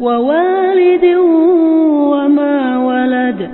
ووالد وما ولد